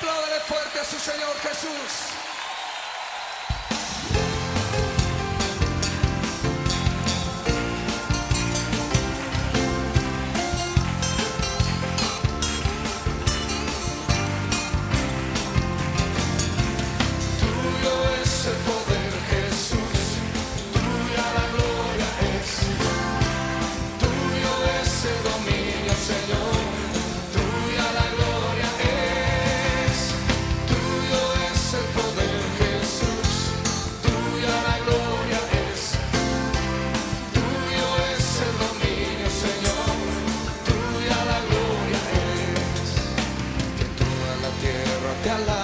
Apláudele fuerte a su Señor Jesús. Déjala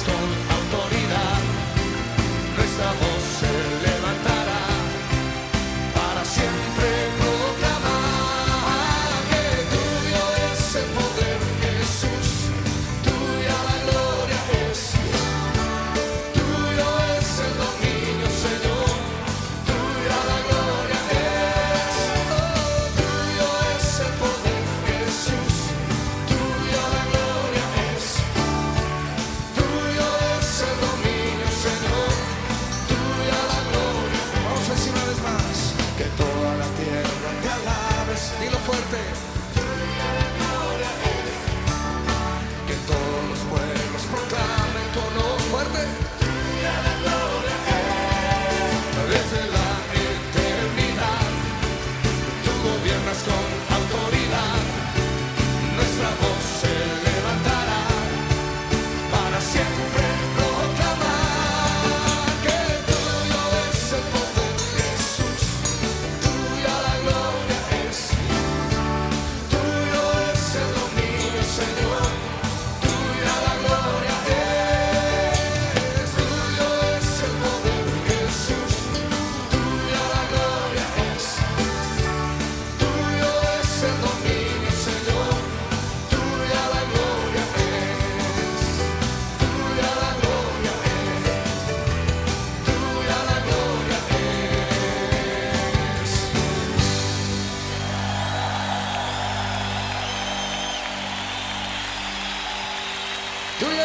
storm.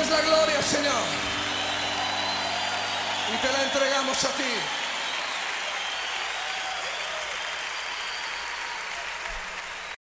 la gloria, Señor. Y te la entregamos a ti.